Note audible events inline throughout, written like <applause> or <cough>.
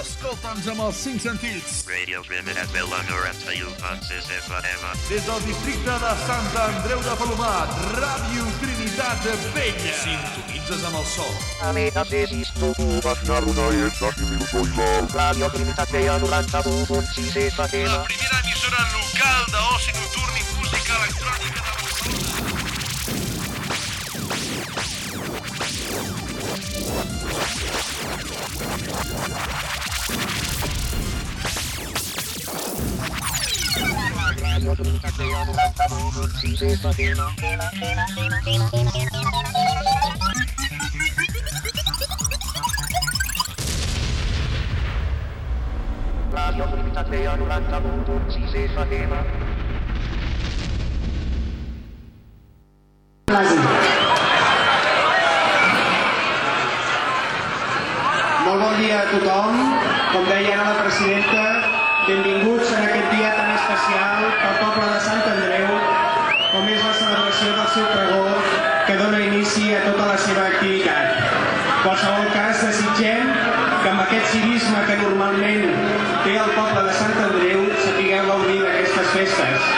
Escolta'ns amb els cinc sentits. Radio Trinitat Vella 91.6 FM. Des del districte de Sant Andreu de Palomat, Ràdio Trinitat Vella. Sintonitzes amb el sol. La primera emissora local d'oci Radio Trinitat Vella 91.6 FM. Molt bon dia a tothom. Com deia ara la presidenta, benvinguts en aquest dia tan especial al poble de Sant Andreu, com és la celebració del seu pregó que dona inici a tota la seva activitat. En qualsevol cas, desitgem que amb aquest civisme que normalment té el poble de Sant Andreu sapigueu gaudir d'aquestes festes.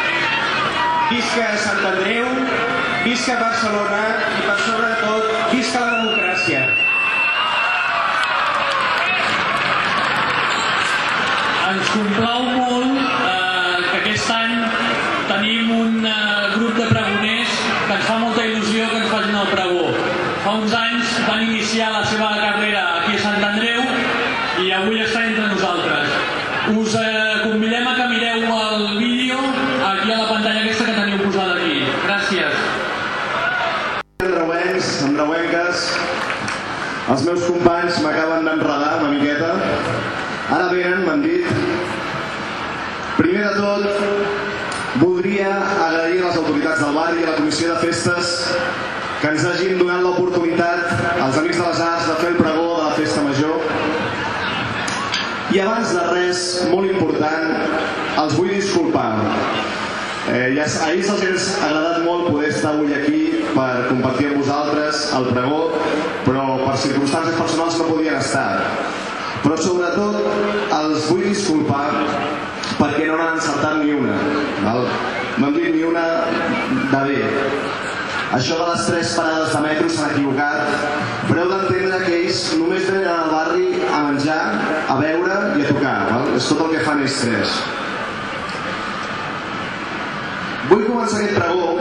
Visca Sant Andreu, visca Barcelona i per sobre de tot, visca la democràcia. Ens complau molt eh, que aquest any tenim un eh, grup de pregoners que ens fa molta il·lusió que ens facin el pregó. Fa uns anys van iniciar la seva carrera aquí a Sant Andreu i avui estan entre nosaltres. Us eh, convidem a que mireu el vídeo aquí a la pantalla aquesta que teniu posada aquí. Gràcies. Andreuencs, andreuenques, els meus companys m'acaben d'enredar una miqueta. Ara venen, m'han dit. Primer de tot, voldria agrair a les autoritats del barri i a la comissió de festes que ens hagin donat l'oportunitat, als Amics de les Arts, de fer el pregó de la festa major. I abans de res, molt important, els vull disculpar. Eh, ja, ahir se'ls hagués agradat molt poder estar avui aquí per compartir amb vosaltres el pregó, però per circumstàncies personals no podien estar. Però sobretot els vull disculpar perquè no n'han encertat ni una. Val? No han dit ni una de bé. Això de les tres parades de metro s'han equivocat, però heu d'entendre que ells només venen al barri a menjar, a beure i a tocar. Val? És tot el que fan ells tres. Vull començar aquest pregó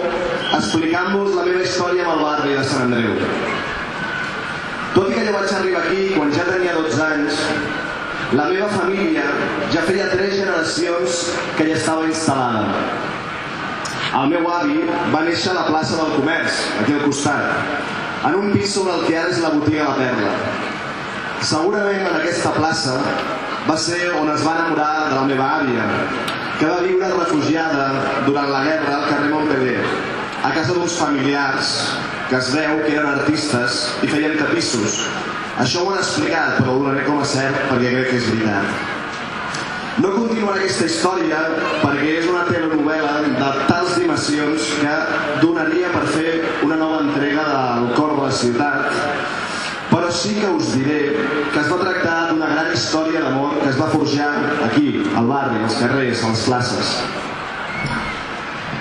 explicant-vos la meva història amb el barri de Sant Andreu. Tot i que jo vaig arribar aquí quan ja tenia 12 anys, la meva família ja feia tres generacions que hi estava instal·lada. El meu avi va néixer a la plaça del Comerç, aquí al costat, en un pis sobre el que ara és la botiga La Perla. Segurament en aquesta plaça va ser on es va enamorar de la meva àvia, que va viure refugiada durant la guerra al carrer Montpellier, a casa d'uns familiars que es veu que eren artistes i feien tapissos. Això ho han explicat, però ho donaré com a cert perquè crec que és veritat. No continuaré aquesta història perquè és una telenovela de tals dimensions que donaria per fer una nova entrega del cor de la ciutat, però sí que us diré que es va tractar d'una gran història d'amor que es va forjar aquí, al barri, als carrers, a les places.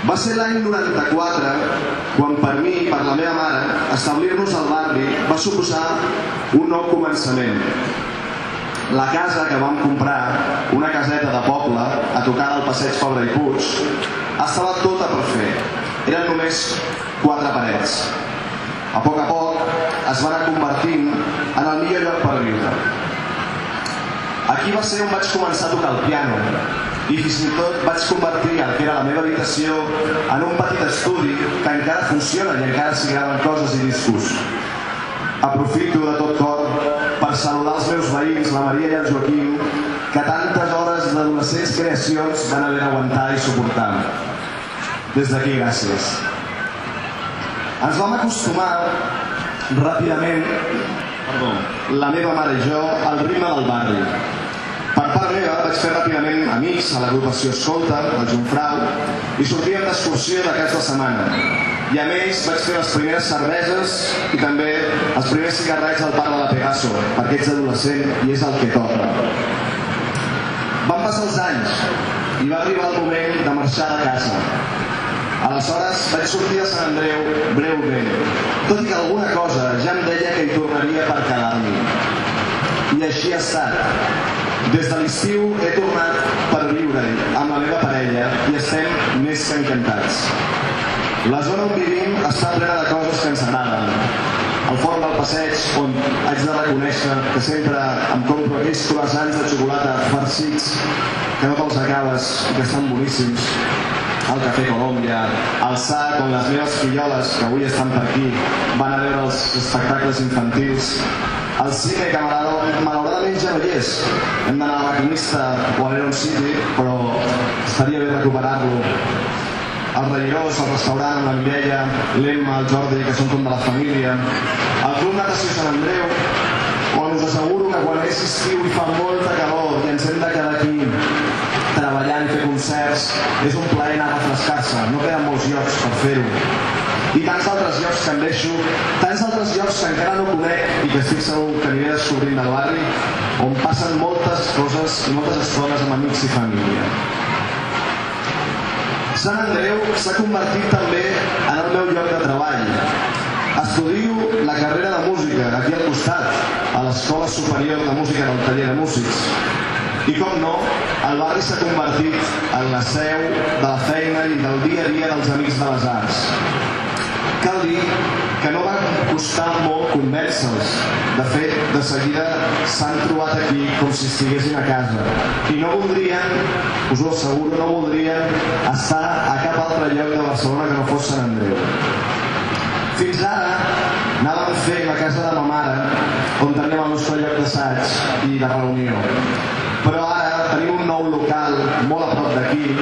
Va ser l'any 94 quan per mi per la meva mare establir-nos al barri va suposar un nou començament. La casa que vam comprar, una caseta de poble a tocar del passeig Fabra i Puig, estava tota per fer. Eren només quatre parets. A poc a poc es va anar convertint en el millor lloc per viure. Aquí va ser on vaig començar a tocar el piano i fins i tot vaig convertir el que era la meva habitació en un petit estudi que encara funciona i encara s'hi graven coses i discos. Aprofito de tot cor per saludar els meus veïns, la Maria i el Joaquim, que tantes hores d'adolescents creacions van haver d'aguantar i suportar. Des d'aquí, gràcies. Ens vam acostumar ràpidament, perdó, la meva mare i jo, al ritme del barri. Per part meva vaig fer ràpidament amics a l'agrupació Escolta, al Jumfrau, i sortíem d'excursió de cas de setmana. I amb ells vaig fer les primeres cerveses i també els primers cigarrets al parc de la Pegaso, perquè ets adolescent i és el que toca. Van passar els anys i va arribar el moment de marxar de casa. Aleshores vaig sortir a Sant Andreu breument, tot i que alguna cosa ja em deia que hi tornaria per quedar-m'hi. I així ha estat. Des de l'estiu he tornat per viure-hi amb la meva parella i estem més que encantats. La zona on vivim està plena de coses que ens agraden. El forn del passeig, on haig de reconèixer que sempre em compro aquells croissants de xocolata farcits que no te'ls acabes i que estan boníssims. El Cafè Colòmbia, el SAC, on les meves filloles, que avui estan per aquí, van a veure els espectacles infantils. El cine, que malauradament ja no hi és. Hem d'anar a la o a l'Aeron City, però estaria bé recuperar-lo el Reirós, el restaurant, la Mireia, l'Emma, el Jordi, que són com de la família, el Club Natació Sant Andreu, on us asseguro que quan és estiu i fa molta calor i ens hem de quedar aquí i fer concerts, és un plaer anar a refrescar-se, no queden molts llocs per fer-ho. I tants altres llocs que em deixo, tants altres llocs que encara no conec i que estic segur que aniré descobrint del barri, on passen moltes coses i moltes estones amb amics i família. Sant Andreu s'ha convertit també en el meu lloc de treball. Estudio la carrera de música aquí al costat, a l'Escola Superior de Música del Taller de Músics. I com no, el barri s'ha convertit en la seu de la feina i del dia a dia dels Amics de les Arts. Cal dir que no va costar molt convèncer-los. De fet, de seguida s'han trobat aquí com si estiguessin a casa. I no voldrien, us ho asseguro, no voldrien estar a cap altre lloc de Barcelona que no fos Sant Andreu. Fins ara anàvem fent la casa de ma mare, on teníem el nostre lloc d'assaig i de reunió. Però ara tenim un nou local molt a prop d'aquí,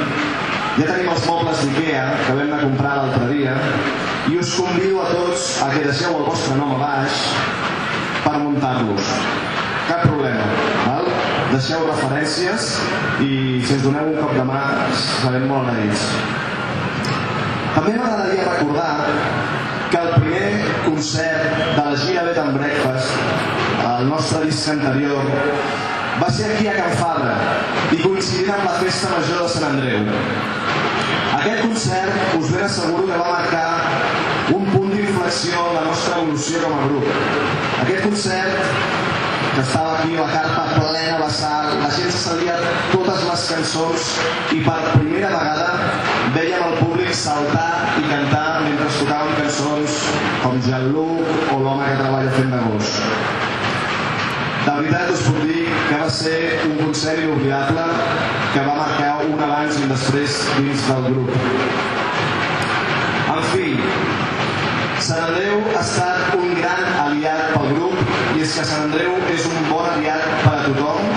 ja tenim els mobles d'Ikea que vam a comprar l'altre dia i us convido a tots a que deixeu el vostre nom a baix per muntar-los. Cap problema, val? Deixeu referències i si ens doneu un cop de mà serem molt agraïts. També m'agradaria recordar que el primer concert de la gira Bed and Breakfast, el nostre disc anterior, va ser aquí a Can Fabra i coincidint amb la festa major de Sant Andreu. Aquest concert us ben asseguro que va marcar un punt d'inflexió en la nostra evolució com a grup. Aquest concert que estava aquí la carpa plena de sal, la gent se sabia totes les cançons i per primera vegada veiem el públic saltar i cantar mentre tocaven cançons com Jean-Luc o l'home que treballa fent de gos. De veritat us puc dir que va ser un concert inoblidable que va marcar un abans i un després dins del grup. En fi, Sant Andreu ha estat un gran aliat pel grup i és que Sant Andreu és un bon aliat per a tothom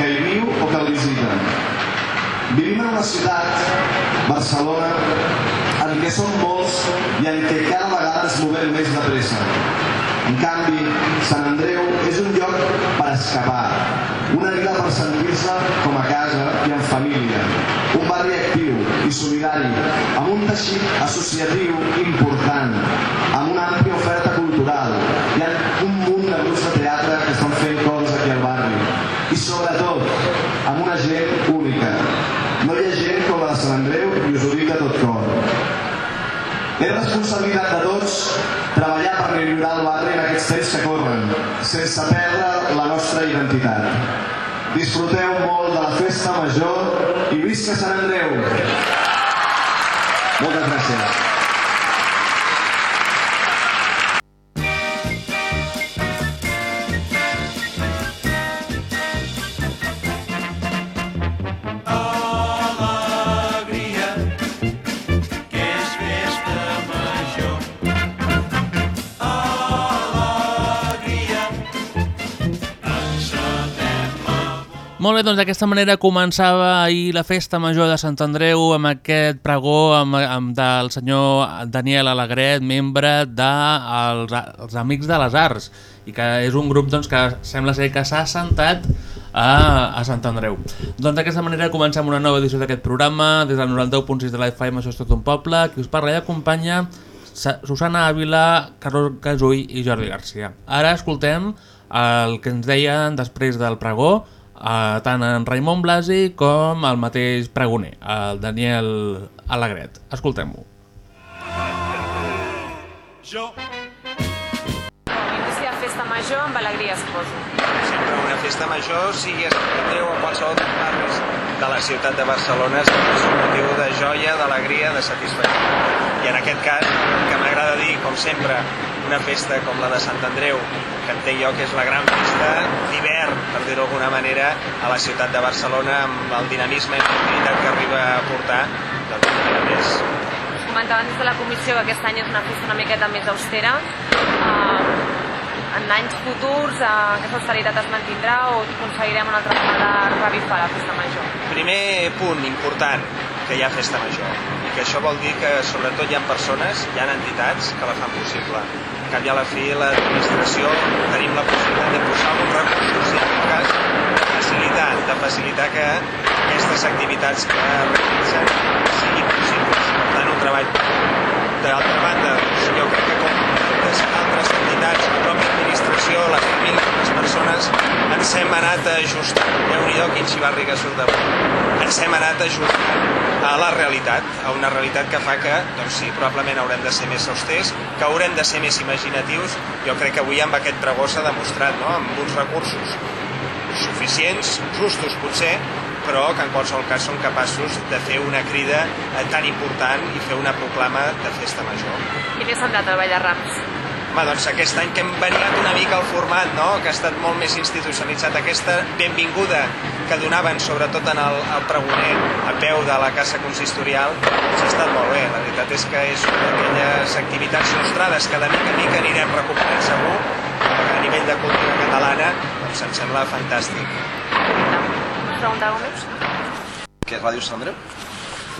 que hi viu o que el visita. Vivim en una ciutat, Barcelona, en què som molts i en què cada vegada ens movem més de pressa. En canvi, Sant Andreu és un escapar, una vila per sentir-se com a casa i en família, un barri actiu i solidari, amb un teixit associatiu important, amb una àmplia oferta cultural. Hi ha un munt de grups de teatre que estan fent coses aquí al barri. I sobretot, amb una gent única. No hi ha gent com la de Sant Andreu i us ho dic de tot cor. És responsabilitat de tots treballar per millorar el barri en aquests temps que corren, sense perdre la nostra identitat. Disfruteu molt de la festa major i visca Sant Andreu! Moltes gràcies. Molt bé, doncs d'aquesta manera començava ahir la festa major de Sant Andreu amb aquest pregó amb, amb del senyor Daniel Alegret, membre dels de els Amics de les Arts i que és un grup doncs, que sembla ser que s'ha assentat a, a Sant Andreu. Doncs d'aquesta manera comencem una nova edició d'aquest programa des del 91.6 de la FM, això és tot un poble, qui us parla i acompanya Sa- Susana Ávila, Carlos Casull i Jordi Garcia. Ara escoltem el que ens deien després del pregó, eh, tant en Raimon Blasi com el mateix pregoner, el Daniel Alegret. Escoltem-ho. Jo. Inici de festa major amb alegria es poso. sempre una festa major, sigui a Sant Andreu o a qualsevol dels barris de la ciutat de Barcelona, és un motiu de joia, d'alegria, de satisfacció. I en aquest cas, que m'agrada dir, com sempre, una festa com la de Sant Andreu, que entenc jo que és la gran festa d'hivern, per dir-ho d'alguna manera, a la ciutat de Barcelona, amb el dinamisme i l'activitat que arriba a portar, doncs una més. Us comentaven des de la comissió que aquest any és una festa una miqueta més austera. Uh, en anys futurs uh, aquesta austeritat es mantindrà o aconseguirem una altra vegada revifar la festa major? Primer punt important, que hi ha festa major. I que això vol dir que sobretot hi ha persones, hi ha entitats que la fan possible cap i a la fi, l'administració tenim la possibilitat de posar uns recursos i, en cas, de facilitar, de facilitar que aquestes activitats que realitzem siguin possibles. Per tant, un treball d'altra banda, jo crec que com altres entitats, la pròpia administració, la 3.000 altres persones ens hem anat ajustant. déu nhi quin xivarri que surt d'avui Ens hem anat ajustant a la realitat, a una realitat que fa que, doncs sí, probablement haurem de ser més austers, que haurem de ser més imaginatius. Jo crec que avui amb aquest pregó s'ha demostrat, no?, amb uns recursos suficients, justos potser, però que en qualsevol cas són capaços de fer una crida eh, tan important i fer una proclama de festa major. I què s'han de treballar Rams? Home, doncs aquest any que hem variat una mica el format, no? que ha estat molt més institucionalitzat, aquesta benvinguda que donaven sobretot en el, el pregoner a peu de la Casa Consistorial, doncs ha estat molt bé. La veritat és que és una d'aquelles activitats nostrades que de mica en mica anirem recuperant segur, a nivell de cultura catalana doncs em sembla fantàstic. Us pregunta alguna cosa? Què és Ràdio Sant Andreu?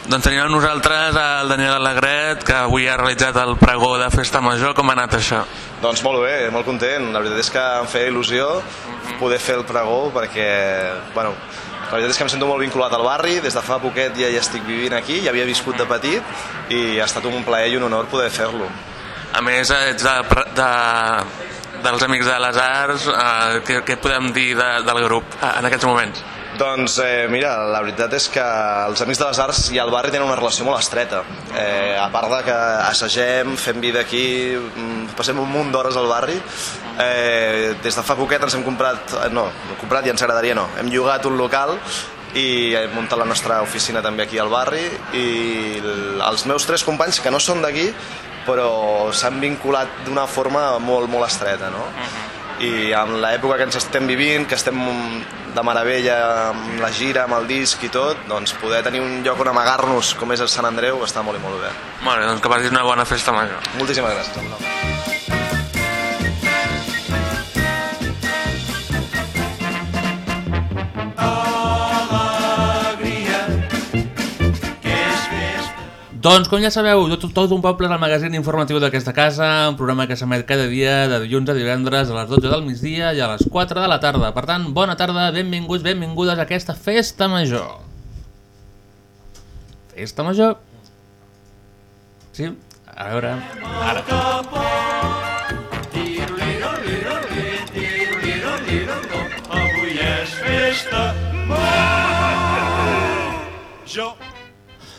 Doncs tenim amb nosaltres el Daniel Alegret, que avui ha realitzat el pregó de Festa Major. Com ha anat això? Doncs molt bé, molt content. La veritat és que em feia il·lusió poder fer el pregó perquè, bueno, la veritat és que em sento molt vinculat al barri, des de fa poquet ja hi estic vivint aquí, ja havia viscut de petit i ha estat un plaer i un honor poder fer-lo. A més, ets de, de, dels Amics de les Arts. Eh, què, què podem dir de, del grup eh, en aquests moments? Doncs eh, mira, la veritat és que els Amics de les Arts i el barri tenen una relació molt estreta. Eh, a part de que assagem, fem vida aquí, mm, passem un munt d'hores al barri, eh, des de fa poquet ens hem comprat, eh, no, comprat i ens agradaria no, hem llogat un local i hem muntat la nostra oficina també aquí al barri i els meus tres companys que no són d'aquí però s'han vinculat d'una forma molt, molt estreta, no? i en l'època que ens estem vivint, que estem de meravella amb la gira, amb el disc i tot, doncs poder tenir un lloc on amagar-nos com és el Sant Andreu està molt i molt bé. Bé, doncs que passis una bona festa major. Moltíssimes gràcies. Doncs, com ja sabeu, tot, tot un poble és el magazín informatiu d'aquesta casa, un programa que s'emet cada dia de dilluns a divendres a les 12 del migdia i a les 4 de la tarda. Per tant, bona tarda, benvinguts, benvingudes a aquesta festa major. Festa major. Sí? A veure... Ara. Avui és festa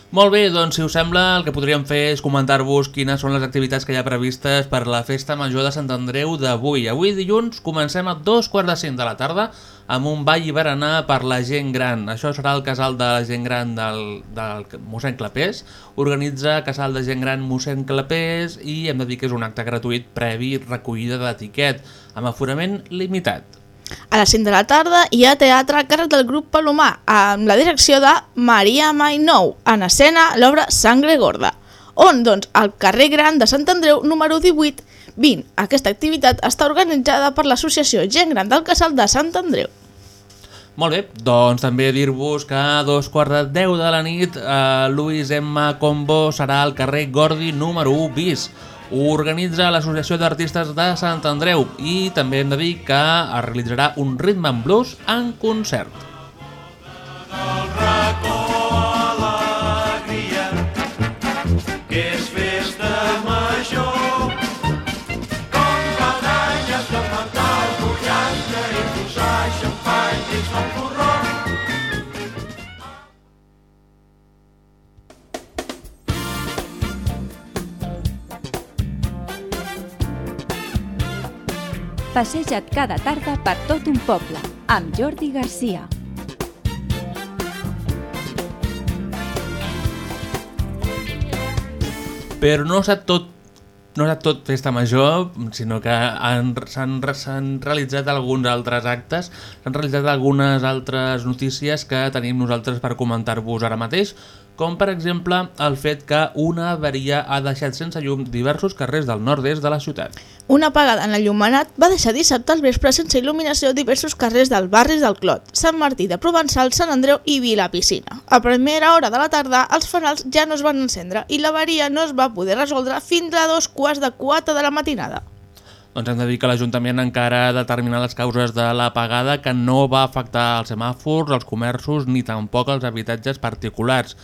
Molt bé, doncs si us sembla el que podríem fer és comentar-vos quines són les activitats que hi ha previstes per la Festa Major de Sant Andreu d'avui. Avui dilluns comencem a dos quarts de cinc de la tarda amb un ball i berenar per la gent gran. Això serà el casal de la gent gran del, del mossèn Clapés. Organitza casal de gent gran mossèn Clapés i hem de dir que és un acte gratuït previ recollida d'etiquet amb aforament limitat. A les 5 de la tarda hi ha teatre a càrrec del grup Palomar amb la direcció de Maria Mainou, en escena l'obra Sangre Gorda, on doncs al carrer Gran de Sant Andreu número 18 20. Aquesta activitat està organitzada per l'associació Gent Gran del Casal de Sant Andreu. Molt bé, doncs també dir-vos que a dos quarts de deu de la nit eh, Luis M. Combo serà al carrer Gordi número 1 bis. Organitza l'Associació d'Artistes de Sant Andreu i també hem de dir que es realitzarà un ritme en blues en concert. Passeja't cada tarda per tot un poble, amb Jordi Garcia. Però no s'ha tot no estat tot festa major, sinó que han- s'han s'han realitzat alguns altres actes, s'han realitzat algunes altres notícies que tenim nosaltres per comentar-vos ara mateix, com per exemple el fet que una avaria ha deixat sense llum diversos carrers del nord-est de la ciutat. Una apagada en l'enllumenat va deixar dissabte al vespre sense il·luminació diversos carrers del barris del Clot, Sant Martí de Provençal, Sant Andreu i Vila Piscina. A primera hora de la tarda, els fanals ja no es van encendre i l'avaria no es va poder resoldre fins a dos quarts de quatre de la matinada. Doncs hem de dir que l'Ajuntament encara ha determinat les causes de l'apagada que no va afectar els semàfors, els comerços ni tampoc els habitatges particulars.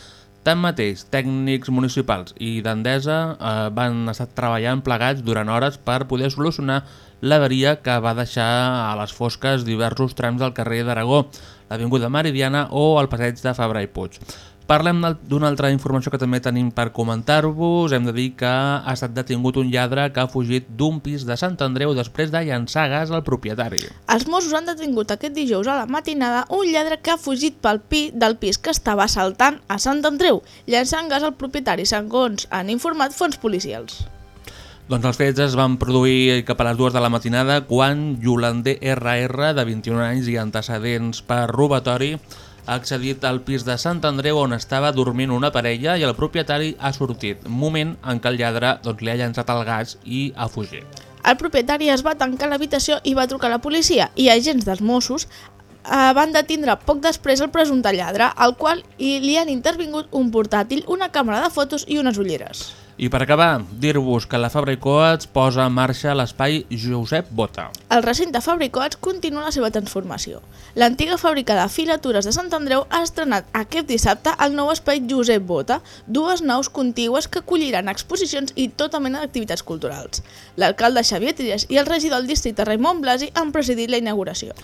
Tanmateix, tècnics municipals i d'Endesa eh, van estar treballant plegats durant hores per poder solucionar l'avaria que va deixar a les fosques diversos trams del carrer d'Aragó, l'Avinguda Meridiana o el passeig de Fabra i Puig. Parlem d'una altra informació que també tenim per comentar-vos. Hem de dir que ha estat detingut un lladre que ha fugit d'un pis de Sant Andreu després de llançar gas al propietari. Els Mossos han detingut aquest dijous a la matinada un lladre que ha fugit pel pi del pis que estava assaltant a Sant Andreu, llançant gas al propietari, segons han informat fons policials. Doncs els fets es van produir cap a les dues de la matinada quan Yolander RR, de 21 anys i antecedents per robatori, ha accedit al pis de Sant Andreu on estava dormint una parella i el propietari ha sortit, moment en què el lladre doncs, li ha llançat el gas i ha fugit. El propietari es va tancar l'habitació i va trucar a la policia i agents dels Mossos eh, van detindre poc després el presumpte lladre, al qual li han intervingut un portàtil, una càmera de fotos i unes ulleres. I per acabar, dir-vos que la Fabra i Coats posa en marxa l'espai Josep Bota. El recinte Fabricoats continua la seva transformació. L'antiga fàbrica de filatures de Sant Andreu ha estrenat aquest dissabte el nou espai Josep Bota, dues naus contigües que acolliran exposicions i tota mena d'activitats culturals. L'alcalde Xavier Trias i el regidor del districte Raimon Blasi han presidit la inauguració.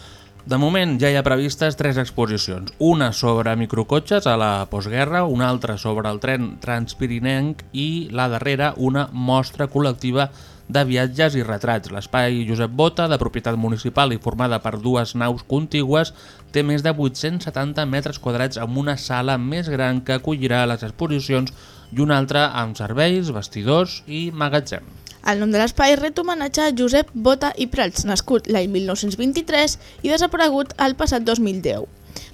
De moment ja hi ha previstes tres exposicions, una sobre microcotxes a la postguerra, una altra sobre el tren transpirinenc i la darrera una mostra col·lectiva de viatges i retrats. L'espai Josep Bota, de propietat municipal i formada per dues naus contigües, té més de 870 metres quadrats amb una sala més gran que acollirà les exposicions i una altra amb serveis, vestidors i magatzem. El nom de l'espai ret homenatge a Josep Bota i Prats, nascut l'any 1923 i desaparegut el passat 2010.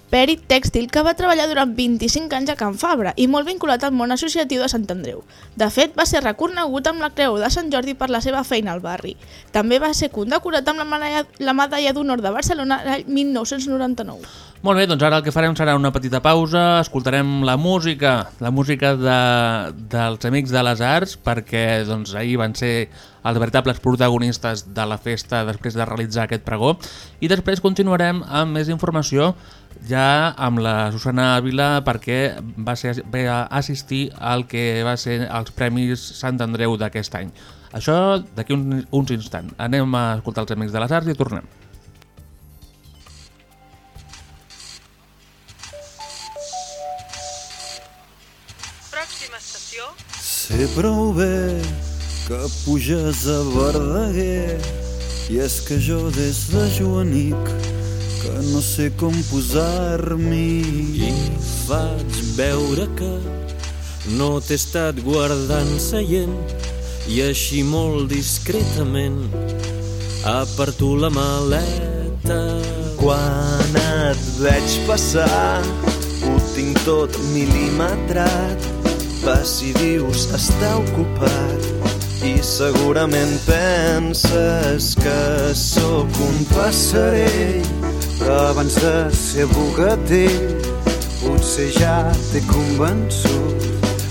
Pèrit tèxtil que va treballar durant 25 anys a Can Fabra i molt vinculat al món associatiu de Sant Andreu. De fet, va ser reconegut amb la Creu de Sant Jordi per la seva feina al barri. També va ser condecorat amb la medalla, la medalla d'honor de Barcelona l'any 1999. Molt bé, doncs ara el que farem serà una petita pausa, escoltarem la música, la música de, dels Amics de les Arts, perquè doncs, ahir van ser els veritables protagonistes de la festa després de realitzar aquest pregó, i després continuarem amb més informació ja amb la Susana Ávila perquè va, ser, va assistir al que va ser els Premis Sant Andreu d'aquest any. Això d'aquí un, uns instants. Anem a escoltar els Amics de les Arts i tornem. Pròxima estació. Sé prou bé que puges a Verdaguer i és que jo des de joanic que no sé com posar-m'hi I faig veure que no t'he estat guardant seient i així molt discretament aparto la maleta. Quan et veig passar, ho tinc tot mil·limetrat. Vas i dius està ocupat i segurament penses que sóc un passarell, abans de ser bugatell potser ja t'he convençut.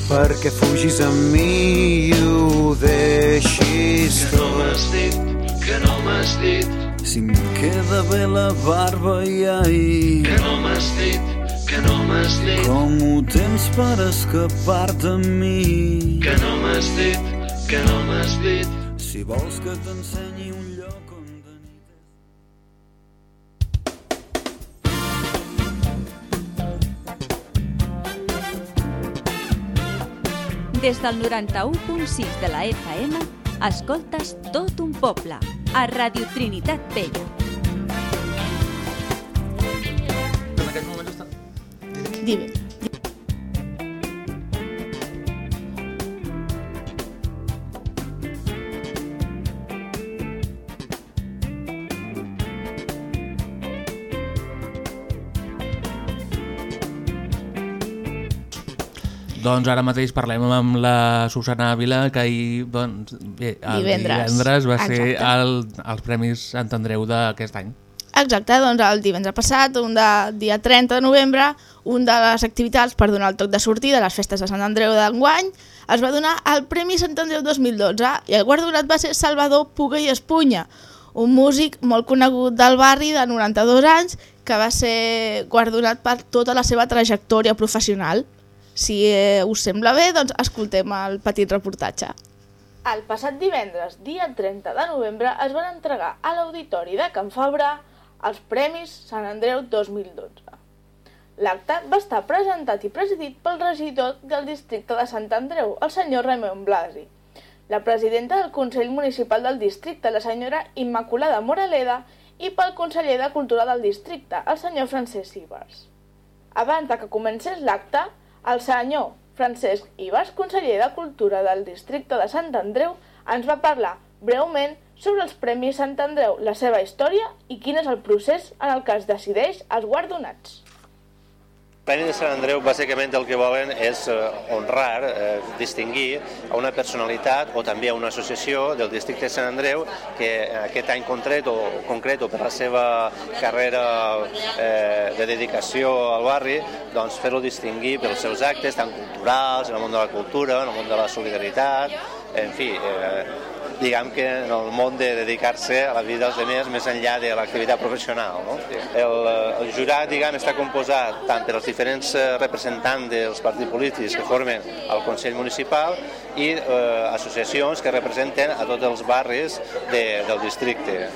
Perquè fugis amb mi i ho deixis Que no m'has dit, que no m'has dit. Si em queda bé la barba i ahir que no m'has dit, que no m'has dit. Com ho tens per escapar de mi? Que no m'has dit, que no m'has dit. Si vols que t'ensenyi Des del 91.6 de la FM, escoltes tot un poble, a Radio Trinitat Vella. En aquest moment està... Dime. Doncs ara mateix parlem amb la Susana Ávila, que ahir, doncs, bé, el Divendres. divendres va ser Exacte. el, els Premis Sant Andreu d'aquest any. Exacte, doncs el divendres passat, un de, dia 30 de novembre, un de les activitats per donar el toc de sortida a les festes de Sant Andreu d'enguany es va donar el Premi Sant Andreu 2012 i el guardonat va ser Salvador Puga i Espunya, un músic molt conegut del barri de 92 anys que va ser guardonat per tota la seva trajectòria professional. Si eh, us sembla bé, doncs escoltem el petit reportatge. El passat divendres, dia 30 de novembre, es van entregar a l'Auditori de Can Fabra els Premis Sant Andreu 2012. L'acte va estar presentat i presidit pel regidor del districte de Sant Andreu, el senyor Ramon Blasi, la presidenta del Consell Municipal del districte, la senyora Immaculada Moraleda, i pel conseller de Cultura del districte, el senyor Francesc Ibars. Abans de que comencés l'acte, el senyor Francesc Ibas, conseller de Cultura del districte de Sant Andreu, ens va parlar breument sobre els Premis Sant Andreu, la seva història i quin és el procés en el que es decideix els guardonats. Premi de Sant Andreu bàsicament el que volen és eh, honrar, eh, distingir a una personalitat o també a una associació del districte de Sant Andreu que aquest any concret o, concret o per la seva carrera eh, de dedicació al barri doncs fer-lo distingir pels seus actes tant culturals, en el món de la cultura, en el món de la solidaritat, en fi, eh, diguem que en el món de dedicar-se a la vida dels altres més enllà de l'activitat professional. No? El, eh, el jurat diguem, està composat tant per els diferents eh, representants dels partits polítics que formen el Consell Municipal i eh, associacions que representen a tots els barris de, del districte.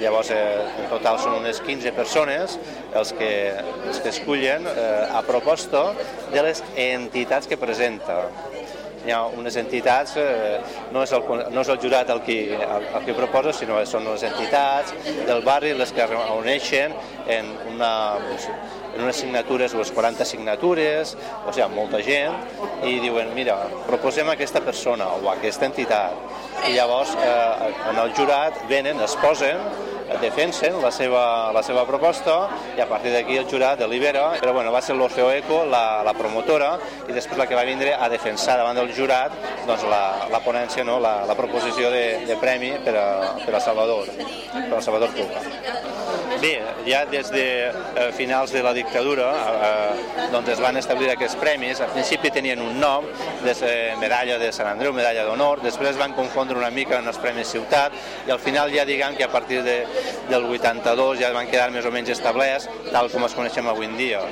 Llavors, eh, en total són unes 15 persones els que, els que escullen eh, a proposta de les entitats que presenta hi ha unes entitats, eh, no, és el, no és el jurat el qui, el, el qui proposa, sinó que són les entitats del barri les que reuneixen en, una, en unes signatures, les 40 signatures, o sigui, molta gent, i diuen, mira, proposem aquesta persona o aquesta entitat. I llavors eh, en el jurat venen, es posen, defensen la seva, la seva proposta i a partir d'aquí el jurat delibera, però bueno, va ser l'Orfeo Eco la, la promotora i després la que va vindre a defensar davant del jurat doncs la, la ponència, no? la, la proposició de, de premi per a, per a Salvador, per a Salvador Puga. Bé, ja des de eh, finals de la dictadura eh, doncs es van establir aquests premis. Al principi tenien un nom, des, eh, medalla de Sant Andreu, medalla d'honor, després van confondre una mica en els Premis Ciutat i al final ja diguem que a partir de, del 82 ja van quedar més o menys establerts tal com els coneixem avui en dia.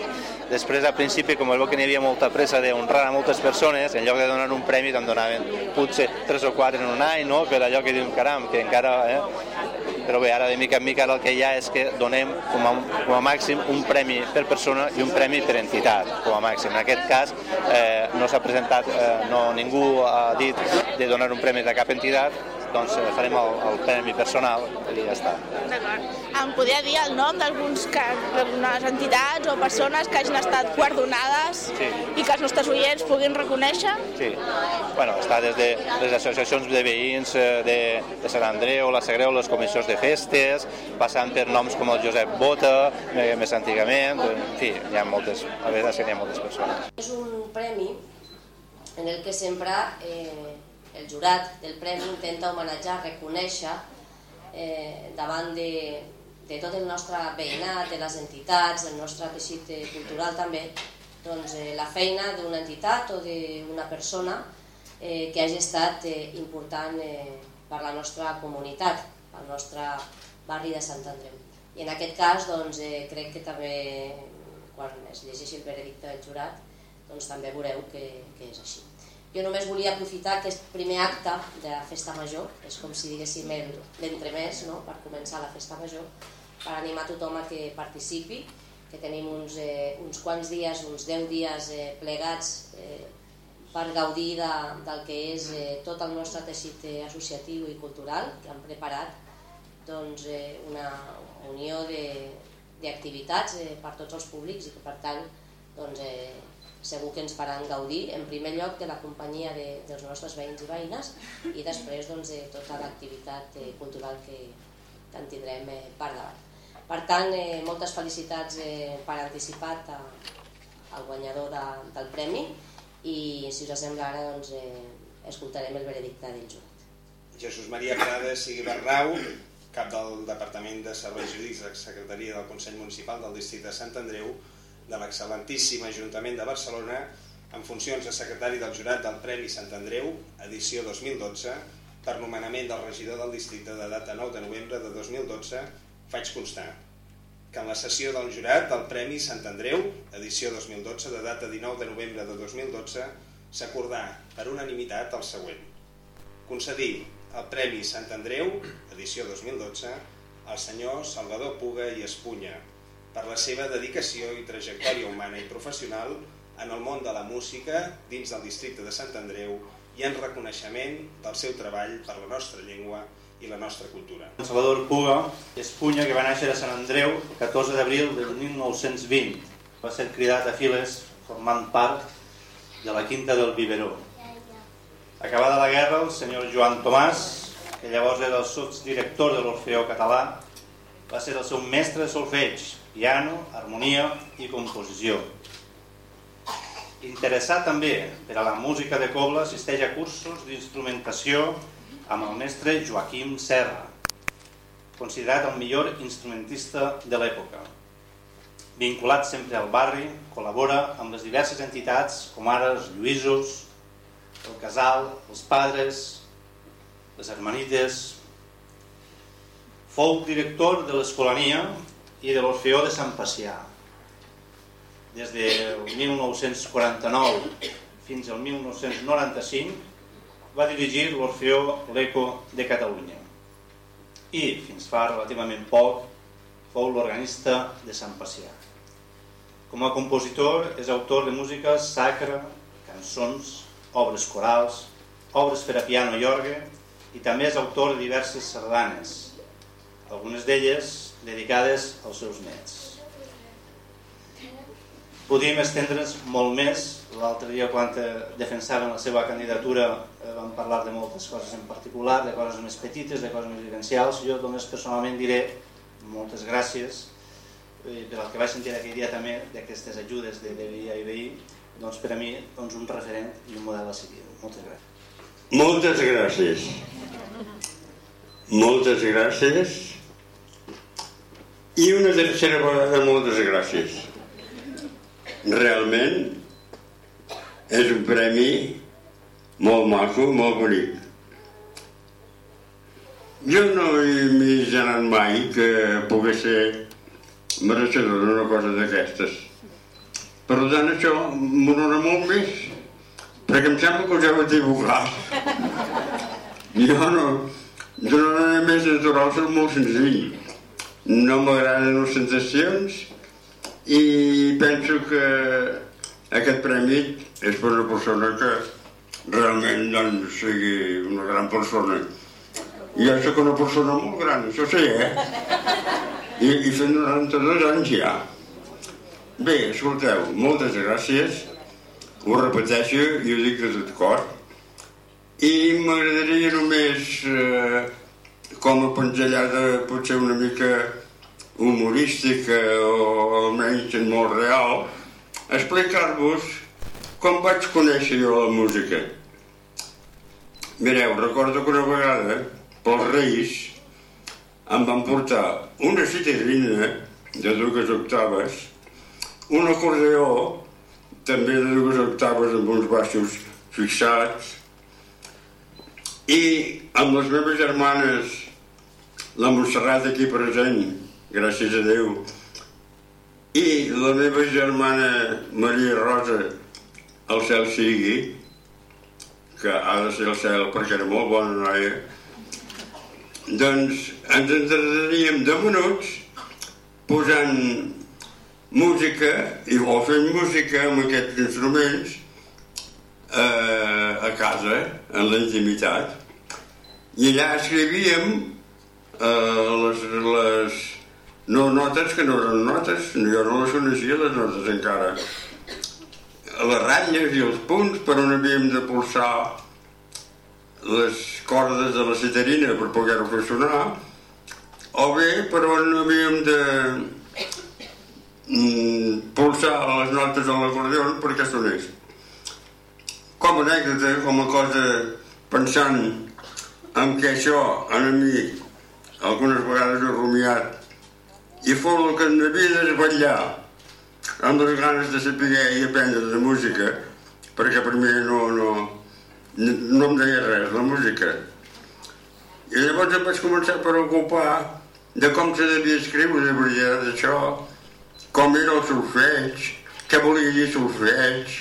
Després, al principi, com es veu que n'hi havia molta pressa d'honrar a moltes persones, en lloc de donar un premi te'n donaven potser tres o quatre en un any, no? per allò que diuen, caram, que encara... Eh? Però bé, ara de mica en mica el que hi ha és que donem com a, com a màxim un premi per persona i un premi per entitat, com a màxim. En aquest cas eh, no s'ha presentat, eh, no, ningú ha dit de donar un premi de cap entitat, doncs eh, farem el, el premi personal i ja està. D'acord. Em podria dir el nom d'algunes entitats o persones que hagin estat guardonades Sí. i que els nostres oients puguin reconèixer? Sí, bueno, està des de les associacions de veïns eh, de, de Sant Andreu, la Sagreu, les comissions de festes, passant per noms com el Josep Bota, eh, més antigament, en fi, hi ha moltes, a vegades hi ha moltes persones. És un premi en el que sempre eh, el jurat del premi intenta homenatjar, reconèixer eh, davant de, de tot el nostre veïnat, de les entitats, del nostre teixit eh, cultural també, doncs, eh, la feina d'una entitat o d'una persona eh, que hagi estat eh, important eh, per la nostra comunitat, pel nostre barri de Sant Andreu. I en aquest cas doncs, eh, crec que també quan es llegeixi el veredicte del jurat doncs també veureu que, que és així. Jo només volia aprofitar aquest primer acte de la festa major, és com si diguéssim l'entremès no? per començar la festa major, per animar tothom a que participi, que tenim uns, eh, uns quants dies, uns 10 dies eh, plegats eh, per gaudir de, del que és eh, tot el nostre teixit eh, associatiu i cultural, que han preparat doncs, eh, una unió d'activitats eh, per tots els públics i que per tant doncs, eh, segur que ens faran gaudir en primer lloc de la companyia de, dels nostres veïns i veïnes i després doncs, de tota l'activitat eh, cultural que, que en tindrem eh, per davant. Per tant, eh, moltes felicitats eh, per anticipat a, al guanyador de, del premi i si us sembla ara doncs, eh, escoltarem el veredicte del jurat. Jesús Maria Prades Sigui Bernau, cap del Departament de Serveis Jurídics de la Secretaria del Consell Municipal del Districte de Sant Andreu, de l'excel·lentíssim Ajuntament de Barcelona, en funcions de secretari del jurat del Premi Sant Andreu, edició 2012, per nomenament del regidor del districte de data 9 de novembre de 2012, faig constar que en la sessió del jurat del Premi Sant Andreu, edició 2012, de data 19 de novembre de 2012, s'acordà per unanimitat el següent. Concedir el Premi Sant Andreu, edició 2012, al senyor Salvador Puga i Espunya, per la seva dedicació i trajectòria humana i professional en el món de la música dins del districte de Sant Andreu i en reconeixement del seu treball per la nostra llengua i la nostra cultura. Salvador Puga Espunya, que va néixer a Sant Andreu el 14 d'abril del 1920. Va ser cridat a Files formant part de la Quinta del Biberó. Acabada la guerra, el senyor Joan Tomàs, que llavors era el sotsdirector de l'Orfeó Català, va ser el seu mestre de solfeig, piano, harmonia i composició. Interessat també per a la música de cobla, assisteix a cursos d'instrumentació amb el mestre Joaquim Serra, considerat el millor instrumentista de l'època. Vinculat sempre al barri, col·labora amb les diverses entitats com ara els Lluïsos, el Casal, els Padres, les Hermanites. Fou director de l'Escolania i de l'Orfeó de Sant Pacià. Des del 1949 fins al 1995 va dirigir l'Orfeó L'Eco de Catalunya i, fins fa relativament poc, fou l'organista de Sant Pacià. Com a compositor és autor de música sacra, cançons, obres corals, obres per a piano i orgue i també és autor de diverses sardanes, algunes d'elles dedicades als seus nets. Podríem estendre's molt més, l'altre dia quan defensaven la seva candidatura eh, vam parlar de moltes coses en particular, de coses més petites, de coses més vivencials. Jo només personalment diré moltes gràcies eh, per al que vaig sentir aquell dia també d'aquestes ajudes de, veí i veí, doncs per a mi doncs un referent i un model a seguir. Moltes gràcies. Moltes gràcies. Moltes gràcies. I una tercera vegada moltes gràcies. Realment és un premi molt maco, molt bonic. Jo no m'he imaginat mai que pogués ser mereixedor d'una cosa d'aquestes. Per tant, això m'honora molt més, perquè em sembla que us heu equivocat. Jo no, jo no més natural, soc molt senzill. No m'agraden les sensacions i penso que aquest premi és per una persona que realment doncs, sigui una gran persona. Jo soc una persona molt gran, això sí, eh? I, i fent 92 anys ja. Bé, escolteu, moltes gràcies, ho repeteixo i ho dic de tot cor. I m'agradaria només, eh, com a penjallada potser una mica humorística o almenys molt real, explicar-vos com vaig conèixer jo la música. Mireu, recordo que una vegada, pels Reis, em van portar una citarrina de dues octaves, un acordeó, també de dues octaves amb uns baixos fixats, i amb les meves germanes, la Montserrat aquí present, gràcies a Déu, i la meva germana Maria Rosa, el cel sigui, que ha de ser el cel perquè era molt bona noia, doncs ens entreteníem de minuts posant música i o fent música amb aquests instruments eh, a casa, en la intimitat, i allà escrivíem eh, les, les no notes que no eren notes, jo no les coneixia les notes encara. Les ratlles i els punts per on havíem de pulsar les cordes de la citarina per poder-ho fer sonar, o bé per on havíem de mm, pulsar les notes de l'acordió perquè sonés. Com a anècdota, com a cosa pensant en què això a mi algunes vegades he rumiat i fou el que em havia de vetllar amb les ganes de saber i aprendre de música perquè per mi no, no, no em deia res, la música. I llavors em vaig començar a preocupar de com se devia escriure de veritat això, com era el solfeig, què volia dir solfeig,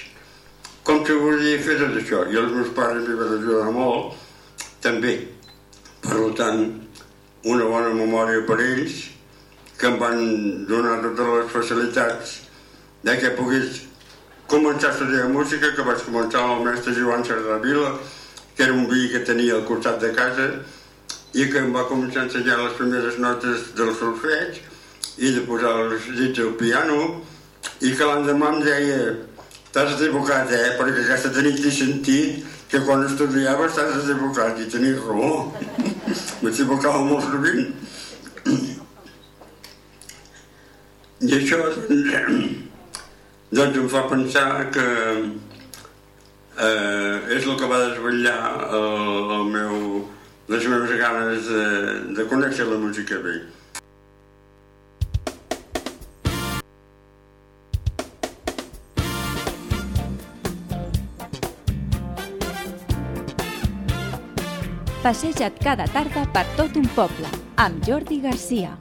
com se volia fer tot això. I els meus pares m'hi van ajudar molt, també. Per tant, una bona memòria per ells, que em van donar totes les facilitats de que pogués començar a estudiar música, que vaig començar amb el mestre Joan Cerdavila, que era un vi que tenia al costat de casa, i que em va començar a ensenyar les primeres notes del solfeig i de posar els dits al piano, i que l'endemà em deia t'has equivocat, eh? Perquè aquesta he sentit que quan estudiaves t'has equivocat i tenies raó. M'equivocava molt sovint. I això doncs em fa pensar que eh, és el que va desvetllar el, el meu, les meves ganes de, de conèixer la música bé. Passeja't cada tarda per tot un poble amb Jordi Garcia.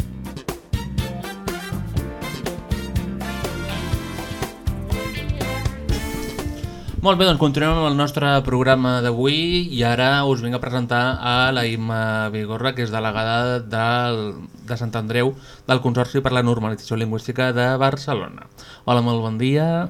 Molt bé, doncs continuem amb el nostre programa d'avui i ara us vinc a presentar a la Imma Vigorra, que és delegada del, de Sant Andreu del Consorci per la Normalització Lingüística de Barcelona. Hola, molt bon dia.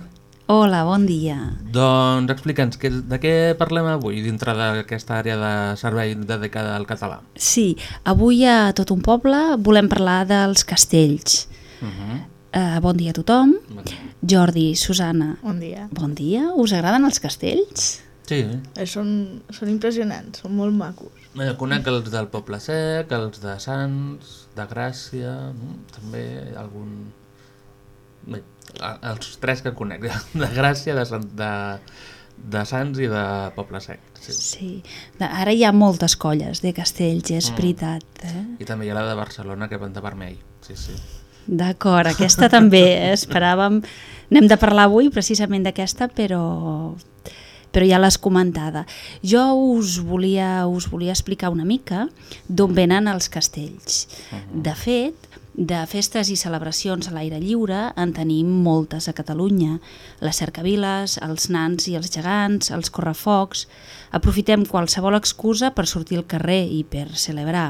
Hola, bon dia. Doncs explica'ns que, de què parlem avui dintre d'aquesta àrea de servei dedicada al català. Sí, avui a tot un poble volem parlar dels castells. Uh -huh. Uh, bon dia a tothom. Bon dia. Jordi, Susana. Bon dia. Bon dia. Us agraden els castells? Sí. Eh, són, són impressionants, són molt macos. Eh, conec els del Poble Sec, els de Sants, de Gràcia, no? també algun... Bé, els tres que conec, de Gràcia, de, Sant, de, de Sants i de Poble Sec. Sí. Sí. Ara hi ha moltes colles de castells, és Mm. veritat. Eh? I també hi ha la de Barcelona, que van de vermell. Sí, sí. D'acord, aquesta també, eh? <laughs> esperàvem... N'hem de parlar avui precisament d'aquesta, però, però ja l'has comentada. Jo us volia, us volia explicar una mica d'on venen els castells. De fet, de festes i celebracions a l'aire lliure en tenim moltes a Catalunya. Les cercaviles, els nans i els gegants, els correfocs... Aprofitem qualsevol excusa per sortir al carrer i per celebrar.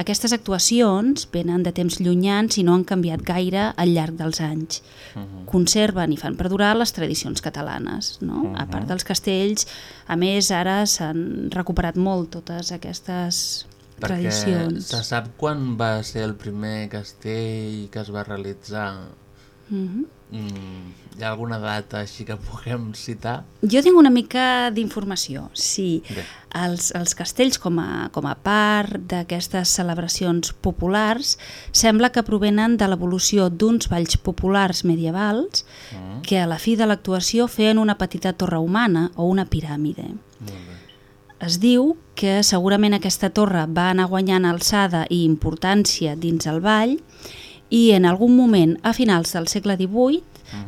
Aquestes actuacions venen de temps llunyans i no han canviat gaire al llarg dels anys. Conserven i fan perdurar les tradicions catalanes. No? A part dels castells, a més, ara s'han recuperat molt totes aquestes Perquè tradicions. se sap quan va ser el primer castell que es va realitzar? Mhm. Mm, hi ha alguna data així que puguem citar? Jo tinc una mica d'informació, sí. Bé. Els, els castells, com a, com a part d'aquestes celebracions populars, sembla que provenen de l'evolució d'uns balls populars medievals Mm. que a la fi de l'actuació feien una petita torre humana o una piràmide. Molt bé. Es diu que segurament aquesta torre va anar guanyant alçada i importància dins el ball i en algun moment, a finals del segle XVIII,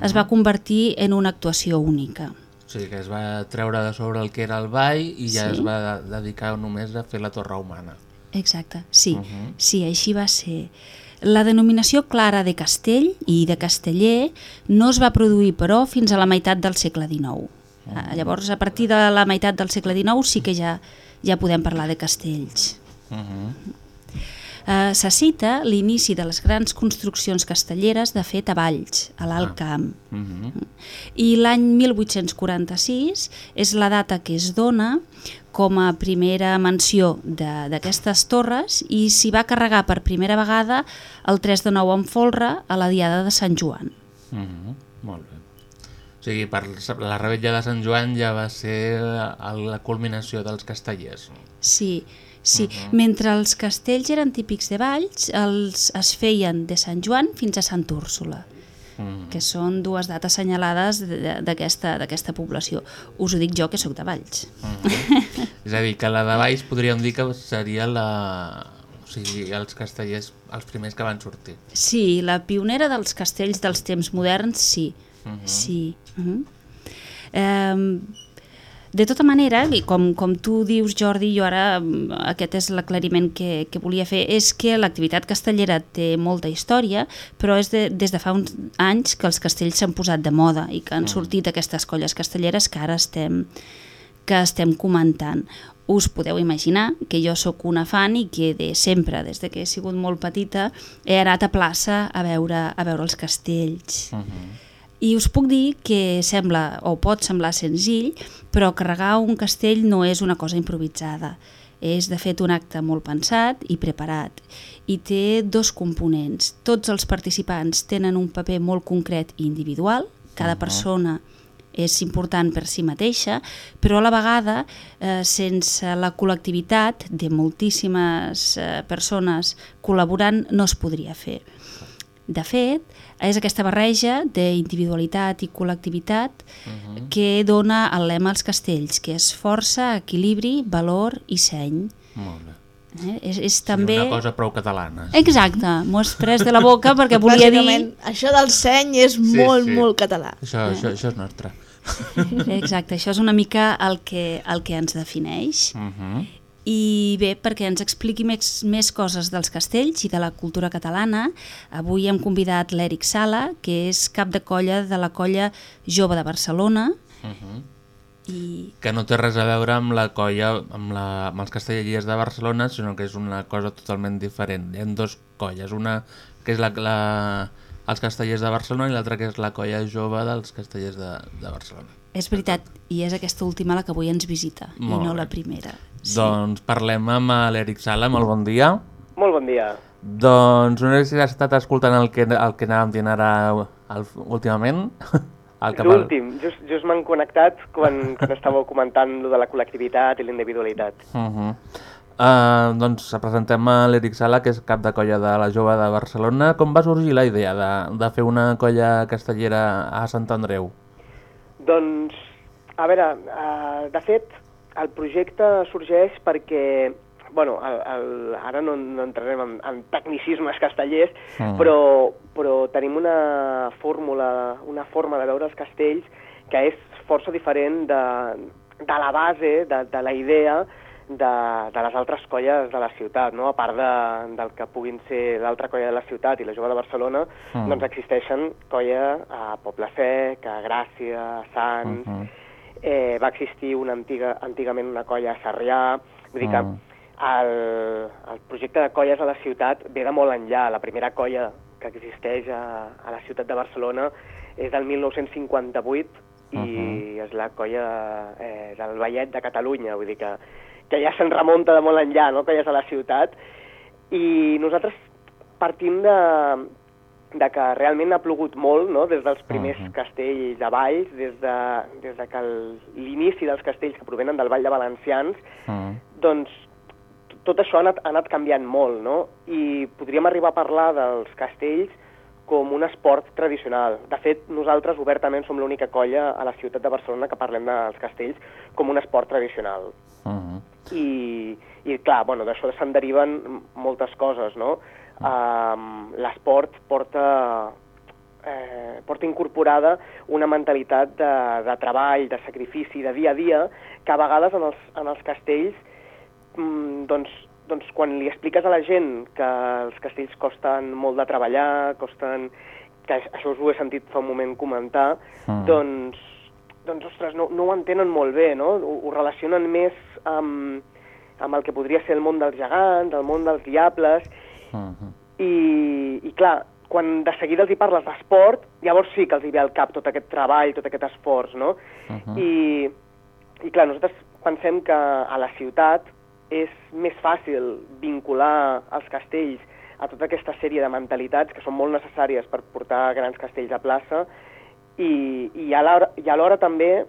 es va convertir en una actuació única. O sigui, que es va treure de sobre el que era el ball i ja Sí. es va de- dedicar només a fer la torre humana. Exacte, sí, Mhm. sí, així va ser. La denominació clara de castell i de casteller no es va produir, però, fins a la meitat del segle XIX. Ah, Llavors, a partir de la meitat del segle XIX sí que ja, ja podem parlar de castells. Uh -huh. Eh, se cita l'inici de les grans construccions castelleres, de fet, a Valls, a l'Alt Camp. Mm -hmm. I l'any 1846 és la data que es dona com a primera menció de- d'aquestes torres i s'hi va carregar per primera vegada el 3 de 9 en folre a la Diada de Sant Joan. Mm -hmm. Molt bé. O sigui, per la rebetlla de Sant Joan ja va ser la, la culminació dels castellers. Sí, sí. Mhm. Mentre els castells eren típics de Valls, els es feien de Sant Joan fins a Sant Úrsula, Mm. que són dues dates assenyalades de- de- d'aquesta població. Us ho dic jo, que sóc de Valls. Mhm. <laughs> És a dir, que la de Valls podríem dir que seria la... O sigui, els castellers, els primers que van sortir. Sí, la pionera dels castells dels temps moderns, sí. Mhm. Sí. Uh -huh. eh, de tota manera, i com, com tu dius, Jordi, jo ara mm, aquest és l'aclariment que, que volia fer, és que l'activitat castellera té molta història, però és de, des de fa uns anys que els castells s'han posat de moda i que han sortit aquestes colles castelleres que ara estem, que estem comentant. Us podeu imaginar que jo sóc una fan i que de sempre, des de que he sigut molt petita, he anat a plaça a veure, a veure els castells. Uh -huh. I us puc dir que sembla, o pot semblar senzill, però carregar un castell no és una cosa improvisada. És, de fet, un acte molt pensat i preparat. I té dos components. Tots els participants tenen un paper molt concret i individual. Cada persona és important per si mateixa, però a la vegada, eh, sense la col·lectivitat de moltíssimes eh, persones col·laborant, no es podria fer. De fet, és aquesta barreja d'individualitat i col·lectivitat Mhm. que dona el lema als castells, que és força, equilibri, valor i seny. Molt bé. Eh? És, és Sí, també... Una cosa prou catalana. Exacte, m'ho has pres de la boca perquè volia dir... Això del seny és molt, molt català. Això, Eh. això, això és nostre. Exacte, això és una mica el que, el que ens defineix. Uh -huh. I bé, perquè ens expliqui més, més coses dels castells i de la cultura catalana, avui hem convidat l'Eric Sala, que és cap de colla de la colla Jove de Barcelona. Uh -huh. I... Que no té res a veure amb la colla, amb, la, amb els castellers de Barcelona, sinó que és una cosa totalment diferent. Hi ha dues colles, una que és la, la, els castellers de Barcelona i l'altra que és la colla jove dels castellers de, de Barcelona. És veritat, i és aquesta última la que avui ens visita, Molt i no bé. la primera. Sí. Doncs parlem amb l'Eric Sala, molt bon dia. Molt bon dia. Doncs no sé si has estat escoltant el que, el que anàvem dient ara el, últimament. <laughs> L'últim, just, just m'han connectat quan, quan estàveu comentant lo de la col·lectivitat i la individualitat. Uh -huh. uh, doncs presentem a l'Eric Sala, que és cap de colla de la Jove de Barcelona. Com va sorgir la idea de, de fer una colla castellera a Sant Andreu? Doncs, a veure, uh, de fet, el projecte sorgeix perquè, bueno, el, el, ara no, no entrarem en, en tecnicismes castellers, Mm. però, però tenim una fórmula, una forma de veure els castells que és força diferent de, de la base, de, de la idea de, de les altres colles de la ciutat, no? a part de, del que puguin ser l'altra colla de la ciutat i la jove de Barcelona, Mm. doncs existeixen colla a Poble Sec, a Gràcia, a Sants, -huh. Eh, va existir una antiga, antigament una colla a Sarrià, vull dir que Mm. el, el projecte de colles a la ciutat ve de molt enllà. La primera colla que existeix a, a la ciutat de Barcelona és del 1958 i Mhm. és la colla eh, del Ballet de Catalunya, vull dir que, que ja se'n remunta de molt enllà, no?, colles a la ciutat. I nosaltres partim de, de que realment ha plogut molt, no?, des dels primers Mhm. castells de Valls, des de, des de que l'inici dels castells que provenen del Vall de Valencians, Uh -huh. doncs tot això ha anat, ha anat canviant molt, no? I podríem arribar a parlar dels castells com un esport tradicional. De fet, nosaltres obertament som l'única colla a la ciutat de Barcelona que parlem dels castells com un esport tradicional. Uh -huh. I, i clar, bueno, d'això se'n deriven moltes coses, no? Um, L'esport porta, eh, porta incorporada una mentalitat de, de treball, de sacrifici, de dia a dia, que a vegades en els, en els castells, mm, doncs, doncs quan li expliques a la gent que els castells costen molt de treballar, costen que això us ho he sentit fa un moment comentar, Mm. doncs, doncs, ostres, no, no ho entenen molt bé, no? Ho, ho relacionen més amb, amb el que podria ser el món dels gegants, el món dels diables, Mhm. I, i clar, quan de seguida els hi parles d'esport, llavors sí que els hi ve al cap tot aquest treball, tot aquest esforç, no? Mhm. I, I clar, nosaltres pensem que a la ciutat és més fàcil vincular els castells a tota aquesta sèrie de mentalitats que són molt necessàries per portar grans castells a plaça i, i alhora, i alhora també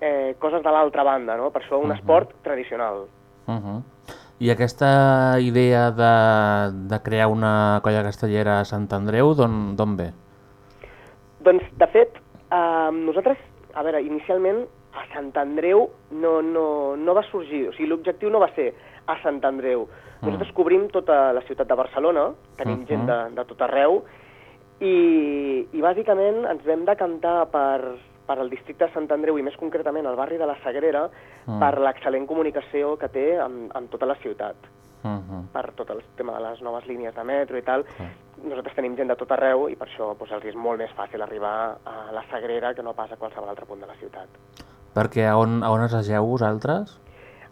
eh, coses de l'altra banda, no? Per això un esport tradicional. Mhm. I aquesta idea de, de crear una colla castellera a Sant Andreu, d'on d'on ve? Doncs, de fet, eh, nosaltres, a veure, inicialment a Sant Andreu no, no, no va sorgir, o sigui, l'objectiu no va ser a Sant Andreu. Nosaltres cobrim tota la ciutat de Barcelona, tenim Mhm. gent de, de tot arreu, i, i bàsicament ens vam decantar per, per el districte de Sant Andreu i més concretament el barri de la Sagrera Mm. per l'excel·lent comunicació que té amb, amb tota la ciutat Mhm. per tot el tema de les noves línies de metro i tal. Nosaltres tenim gent de tot arreu i per això doncs, els és molt més fàcil arribar a la Sagrera que no pas a qualsevol altre punt de la ciutat. Perquè a on, a on assageu vosaltres?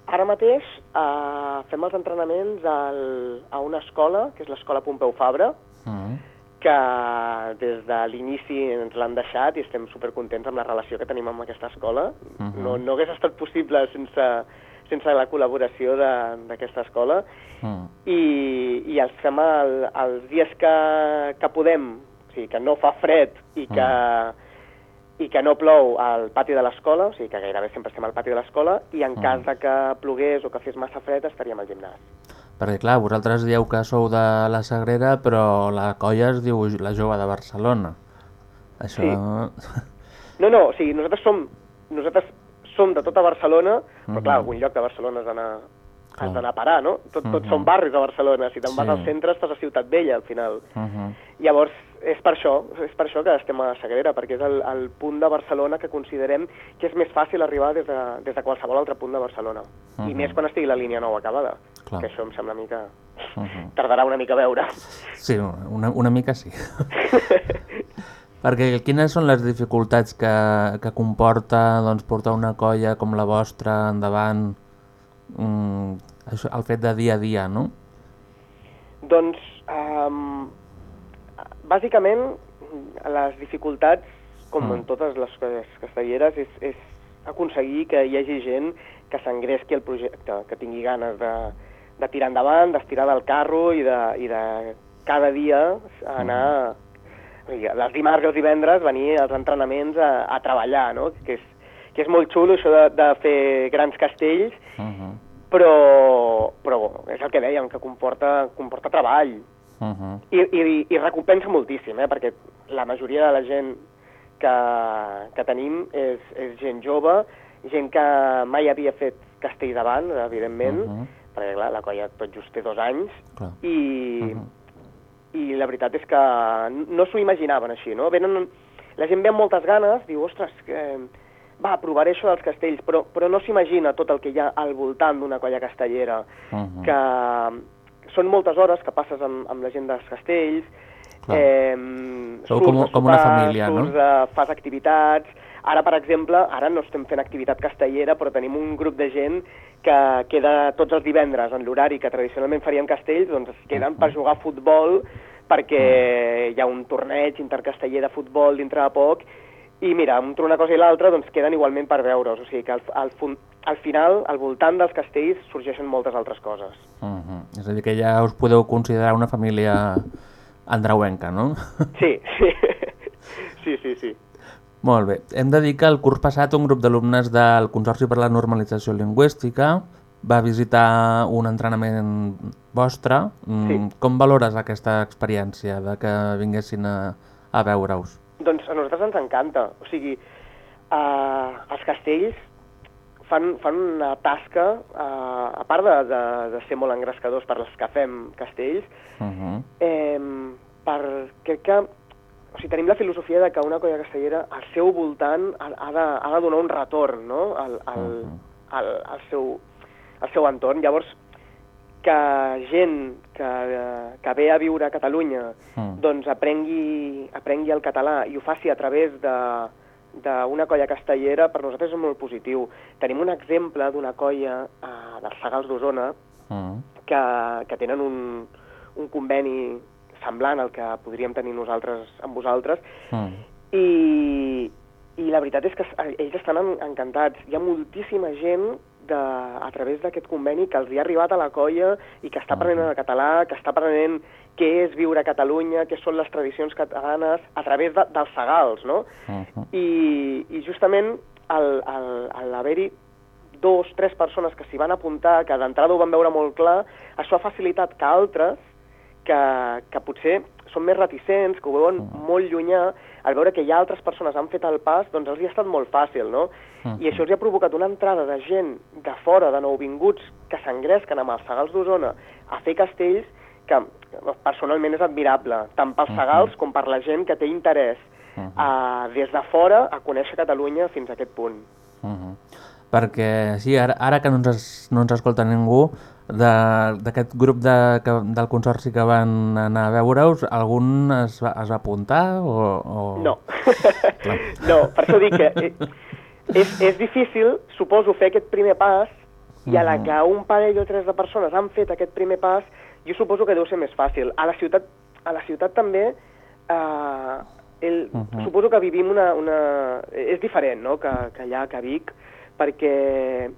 Ara mateix eh, fem els entrenaments al, a una escola, que és l'escola Pompeu Fabra, Mhm. Que des de l'inici ens l'han deixat i estem supercontents amb la relació que tenim amb aquesta escola. Mhm. no, no hagués estat possible sense, sense la col·laboració de- d'aquesta escola Mhm. i, i els fem el, els dies que, que podem, o sigui, que no fa fred i que, i que no plou al pati de l'escola, o sigui que gairebé sempre estem al pati de l'escola, i en Mm. cas de que plogués o que fes massa fred estaríem al gimnàs. Perquè clar, vosaltres dieu que sou de la Sagrera, però la colla es diu la jove de Barcelona. Això... <laughs> No, no, o sigui, nosaltres som, nosaltres som de tota Barcelona, però Mhm. clar, algun lloc de Barcelona has d'anar Has d'anar a parar, no? Tot, tots Mhm. són barris de Barcelona, si te'n vas Sí. al centre estàs a Ciutat Vella, al final. Mhm. Llavors, és per això, és per això que estem a Sagrera, perquè és el, el punt de Barcelona que considerem que és més fàcil arribar des de, des de qualsevol altre punt de Barcelona. I Mhm. més quan estigui la línia nova acabada, Clar. que això em sembla a mi que Mhm. tardarà una mica a veure. Sí, una, una mica sí. <laughs> Perquè quines són les dificultats que, que comporta doncs, portar una colla com la vostra endavant, mm, això, el fet de dia a dia, no? Doncs, um, bàsicament, les dificultats, com Mm. en totes les coses castelleres, és, és aconseguir que hi hagi gent que s'engresqui al projecte, que tingui ganes de, de tirar endavant, d'estirar del carro i de, i de cada dia anar... O sigui, les dimarts i els divendres venir als entrenaments a, a treballar, no? Que és, que és molt xulo això de, de fer grans castells, Uh -huh. però, però és el que dèiem, que comporta, comporta treball. Uh -huh. I, i, i recompensa moltíssim, eh? perquè la majoria de la gent que, que tenim és, és gent jove, gent que mai havia fet castell davant, evidentment, uh -huh. perquè clar, la colla tot just té dos anys, Clar. i, uh -huh. i la veritat és que no s'ho imaginaven així, no? Venen, la gent ve amb moltes ganes, diu, ostres, que, va, provaré això dels castells, però, però no s'imagina tot el que hi ha al voltant d'una colla castellera, Uh -huh. que són moltes hores que passes amb, amb la gent dels castells, Clar. eh, Sou surts com- com una família, no? surts a, fas activitats, ara, per exemple, ara no estem fent activitat castellera, però tenim un grup de gent que queda tots els divendres en l'horari que tradicionalment faríem castells, doncs es queden per jugar a futbol perquè hi ha un torneig intercasteller de futbol dintre de poc i mira, entre una cosa i l'altra doncs queden igualment per veure's, o sigui que al, al, al final, al voltant dels castells, sorgeixen moltes altres coses. Uh -huh. És a dir, que ja us podeu considerar una família andreuenca, no? Sí, <laughs> sí, sí, sí, sí. Molt bé. Hem de dir que el curs passat un grup d'alumnes del Consorci per la Normalització Lingüística va visitar un entrenament vostre. Mm, Sí. Com valores aquesta experiència de que vinguessin a, a veure-us? Doncs a nosaltres ens encanta. O sigui, eh, els castells fan, fan una tasca, eh, a part de, de, de ser molt engrescadors per les que fem castells, Uh -huh. eh, per, crec que o sigui, tenim la filosofia de que una colla castellera al seu voltant ha, ha, de, ha de donar un retorn no? al, al, al, al, seu, al seu entorn. Llavors, que gent que, que ve a viure a Catalunya Mm. doncs aprengui, aprengui el català i ho faci a través de d'una colla castellera, per nosaltres és molt positiu. Tenim un exemple d'una colla uh, dels Sagals d'Osona -huh. que, que tenen un, un conveni semblant al que podríem tenir nosaltres amb vosaltres, Mm. i, i la veritat és que ells estan en- encantats. Hi ha moltíssima gent de, a través d'aquest conveni que els hi ha arribat a la colla i que està aprenent el català, que està aprenent què és viure a Catalunya, què són les tradicions catalanes, a través de, dels segals, no? I, i justament al, al, al haver-hi dos, tres persones que s'hi van apuntar, que d'entrada ho van veure molt clar, això ha facilitat que altres, que, que potser són més reticents, que ho veuen molt llunyà, al veure que hi ha altres persones han fet el pas, doncs els hi ha estat molt fàcil, no? I això els ha provocat una entrada de gent de fora, de nouvinguts, que s'engresquen amb els segals d'Osona a fer castells, que personalment és admirable, tant pels segals com per la gent que té interès a, des de fora a conèixer Catalunya fins a aquest punt. Mhm. Perquè sí, ara, ara que no ens, es- no ens escolta ningú, de- d'aquest grup de, que, del consorci que van anar a veure-us, algun es va, es va apuntar o...? o... No. <laughs> no, per això dic que eh, és, és difícil, suposo, fer aquest primer pas i a la que un parell o tres de persones han fet aquest primer pas, jo suposo que deu ser més fàcil. A la ciutat, a la ciutat també, eh, el, Mhm. suposo que vivim una, una... És diferent, no?, que, que allà, que Vic, perquè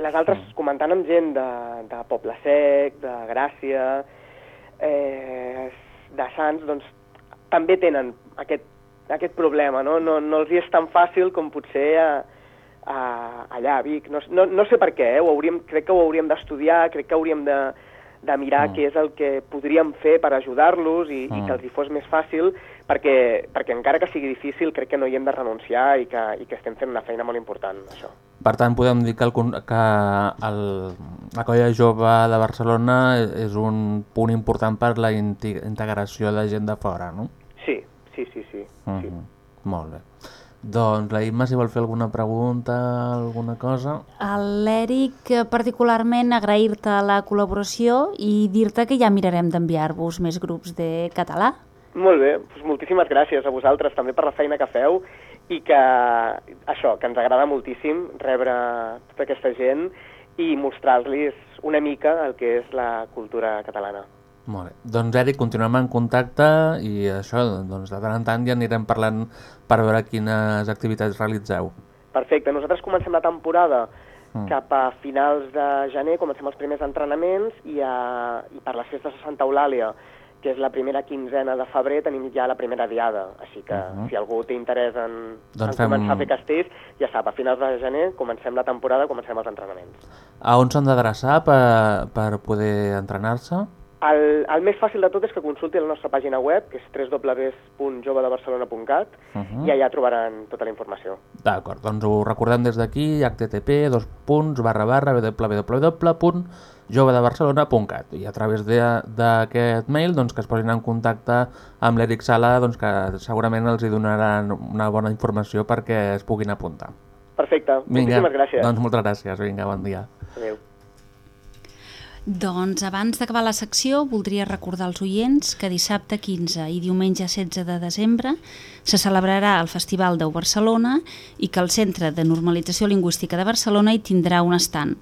les altres, comentant amb gent de, de Poble Sec, de Gràcia, eh, de Sants, doncs també tenen aquest, aquest problema, no? No, no els hi és tan fàcil com potser a, a, allà a Vic. No, no, no sé per què, eh? ho hauríem, crec que ho hauríem d'estudiar, crec que hauríem de, de mirar què és el que podríem fer per ajudar-los i, i que els hi fos més fàcil, perquè, perquè encara que sigui difícil, crec que no hi hem de renunciar i que, i que estem fent una feina molt important, això. Per tant, podem dir que, el, que el, la colla jove de Barcelona és un punt important per la integració de gent de fora, no? Sí, sí, sí, sí. Mhm. Molt bé. Doncs la Imma, si vol fer alguna pregunta, alguna cosa... A l'Eric, eh, particularment, agrair-te la col·laboració i dir-te que ja mirarem d'enviar-vos més grups de català. Molt bé, doncs moltíssimes gràcies a vosaltres també per la feina que feu i que això, que ens agrada moltíssim rebre tota aquesta gent i mostrar-los una mica el que és la cultura catalana. Molt bé. Doncs Eric, continuem en contacte i això, doncs de tant en tant ja anirem parlant per veure quines activitats realitzeu. Perfecte, nosaltres comencem la temporada Mm. cap a finals de gener, comencem els primers entrenaments i, a, i per les festes de Santa Eulàlia, que és la primera quinzena de febrer, tenim ja la primera diada. Així que Mhm. si algú té interès en, Doncs en fem- començar a fer castells, ja sap, a finals de gener comencem la temporada, comencem els entrenaments. A on s'han d'adreçar per, per poder entrenar-se? El, el més fàcil de tot és que consulti la nostra pàgina web, que és www.jovedebarcelona.cat, Mhm. i allà trobaran tota la informació. D'acord, doncs ho recordem des d'aquí, http dos punts barra barra www.jovedebarcelona.cat i a través de- d'aquest mail doncs, que es posin en contacte amb l'Eric Sala doncs, que segurament els hi donaran una bona informació perquè es puguin apuntar. Perfecte, moltíssimes gràcies. Doncs moltes gràcies, vinga, bon dia. Adéu. Doncs abans d'acabar la secció voldria recordar als oients que dissabte 15 i diumenge 16 de desembre se celebrarà el Festival d'Eu Barcelona i que el Centre de Normalització Lingüística de Barcelona hi tindrà un estant.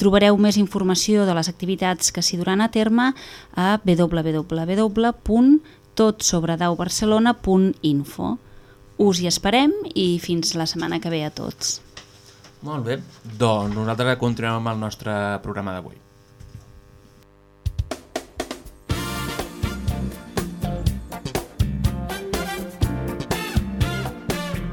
Trobareu més informació de les activitats que s'hi duran a terme a www.totsobredaubarcelona.info. Us hi esperem i fins la setmana que ve a tots. Molt bé, doncs nosaltres continuem amb el nostre programa d'avui.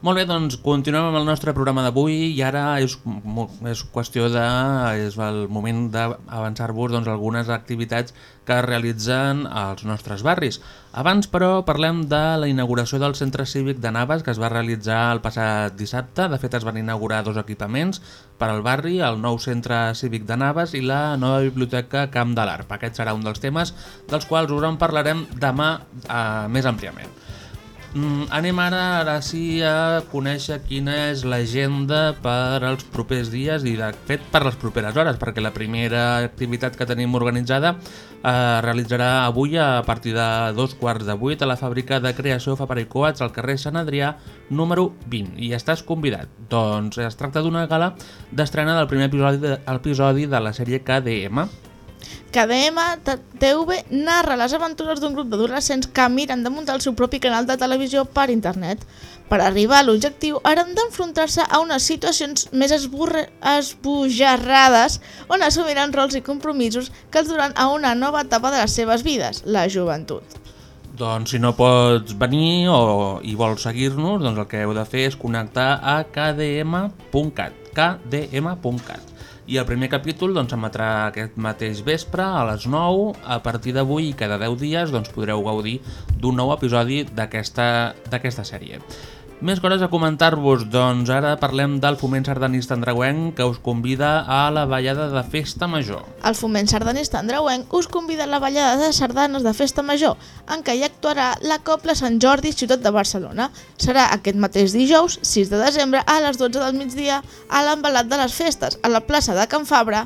Molt bé, doncs continuem amb el nostre programa d'avui i ara és, és qüestió de... és el moment d'avançar-vos doncs, algunes activitats que realitzen als nostres barris. Abans, però, parlem de la inauguració del Centre Cívic de Navas que es va realitzar el passat dissabte. De fet, es van inaugurar dos equipaments per al barri, el nou Centre Cívic de Navas i la nova biblioteca Camp de l'Arp. Aquest serà un dels temes dels quals us en parlarem demà eh, més àmpliament. Mm, anem ara, ara sí a conèixer quina és l'agenda per als propers dies i de fet per les properes hores, perquè la primera activitat que tenim organitzada eh, realitzarà avui a partir de dos quarts de vuit a la fàbrica de creació Fabra i Coats al carrer Sant Adrià número 20 i estàs convidat. Doncs es tracta d'una gala d'estrena del primer episodi de, episodi de la sèrie KDM. KDM TV narra les aventures d'un grup d'adolescents que miren de muntar el seu propi canal de televisió per internet. Per arribar a l'objectiu hauran d'enfrontar-se a unes situacions més esbojarrades on assumiran rols i compromisos que els duran a una nova etapa de les seves vides, la joventut. Doncs si no pots venir o i vols seguir-nos, doncs el que heu de fer és connectar a kdm.cat kdm.cat i el primer capítol doncs, emetrà aquest mateix vespre a les 9 a partir d'avui i cada 10 dies doncs, podreu gaudir d'un nou episodi d'aquesta sèrie. Més coses a comentar-vos, doncs ara parlem del Foment Sardanista Andreuenc que us convida a la ballada de Festa Major. El Foment Sardanista Andreuenc us convida a la ballada de sardanes de Festa Major, en què hi actuarà la Copla Sant Jordi Ciutat de Barcelona. Serà aquest mateix dijous, 6 de desembre, a les 12 del migdia, a l'embalat de les festes, a la plaça de Can Fabra,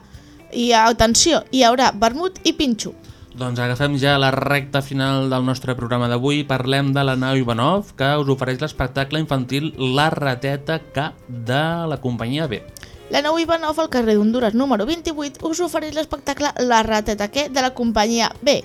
i atenció, hi haurà vermut i pinxo. Doncs agafem ja la recta final del nostre programa d'avui. Parlem de la nau Ivanov, que us ofereix l'espectacle infantil La Rateta K de la companyia B. La nau Ivanov, al carrer d'Honduras número 28, us ofereix l'espectacle La Rateta K de la companyia B.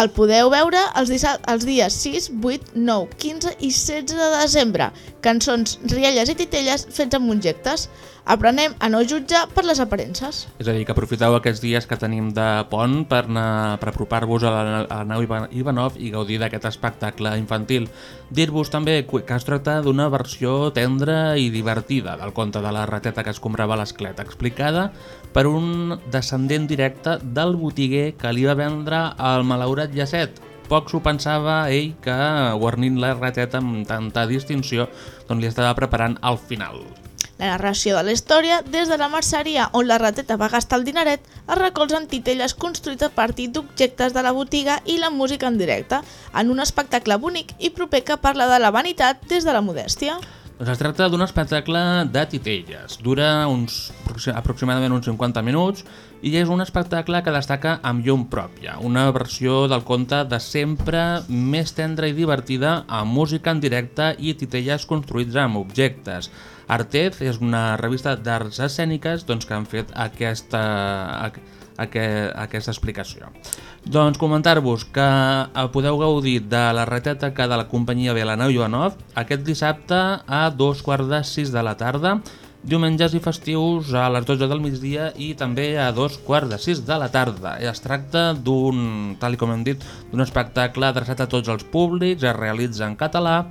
El podeu veure els, els dies 6, 8, 9, 15 i 16 de desembre. Cançons, rialles i titelles fets amb objectes. Aprenem a no jutjar per les aparences. És a dir, que aprofiteu aquests dies que tenim de pont per, anar, per apropar-vos a, la, a la nau Ivanov i gaudir d'aquest espectacle infantil. Dir-vos també que es tracta d'una versió tendra i divertida del conte de la rateta que es comprava l'esclet, explicada per un descendent directe del botiguer que li va vendre el malaurat llacet, poc s'ho pensava ell que, guarnint la rateta amb tanta distinció, doncs li estava preparant al final. La narració de la història, des de la merceria on la rateta va gastar el dineret, es recolza en titelles construïts a partir d'objectes de la botiga i la música en directe, en un espectacle bonic i proper que parla de la vanitat des de la modèstia. Doncs es tracta d'un espectacle de titelles. Dura uns, aproximadament uns 50 minuts i és un espectacle que destaca amb llum pròpia, una versió del conte de sempre més tendra i divertida amb música en directe i titelles construïts amb objectes. Artez és una revista d'arts escèniques doncs, que han fet aquesta, aquesta explicació. Doncs comentar-vos que eh, podeu gaudir de la reteta que de la companyia Belanau Joanov aquest dissabte a dos quarts de sis de la tarda, diumenges i festius a les 12 del migdia i també a dos quarts de sis de la tarda. Es tracta d'un, tal com hem dit, d'un espectacle adreçat a tots els públics, es realitza en català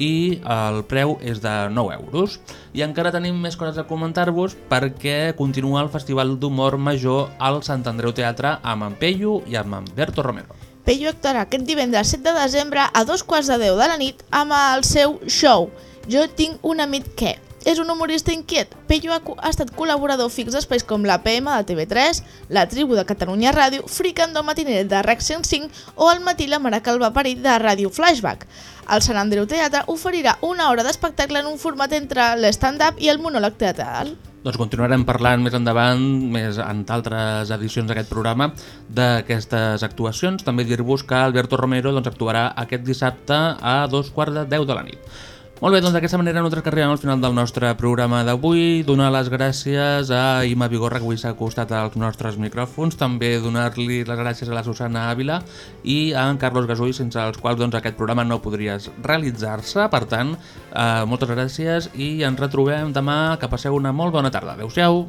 i el preu és de 9 euros. I encara tenim més coses a comentar-vos perquè continua el Festival d'Humor Major al Sant Andreu Teatre amb en Peyu i amb en Berto Romero. Peyu actuarà aquest divendres 7 de desembre a dos quarts de 10 de la nit amb el seu show Jo tinc un amic que és un humorista inquiet. Pello ha, ha estat col·laborador fix d'espais com la PM de TV3, la Tribu de Catalunya Ràdio, Fricando Matiner de Rec 105 o al matí la Mare Calva Parit de Ràdio Flashback. El Sant Andreu Teatre oferirà una hora d'espectacle en un format entre l'stand-up i el monòleg teatral. Doncs continuarem parlant més endavant, més en altres edicions d'aquest programa, d'aquestes actuacions. També dir-vos que Alberto Romero doncs, actuarà aquest dissabte a dos quarts de deu de la nit. Molt bé, doncs d'aquesta manera nosaltres que arribem al final del nostre programa d'avui. Donar les gràcies a Ima Vigorra, que avui s'ha acostat als nostres micròfons. També donar-li les gràcies a la Susana Ávila i a en Carlos Gasull, sense els quals doncs, aquest programa no podria realitzar-se. Per tant, eh, moltes gràcies i ens retrobem demà. Que passeu una molt bona tarda. Adéu-siau.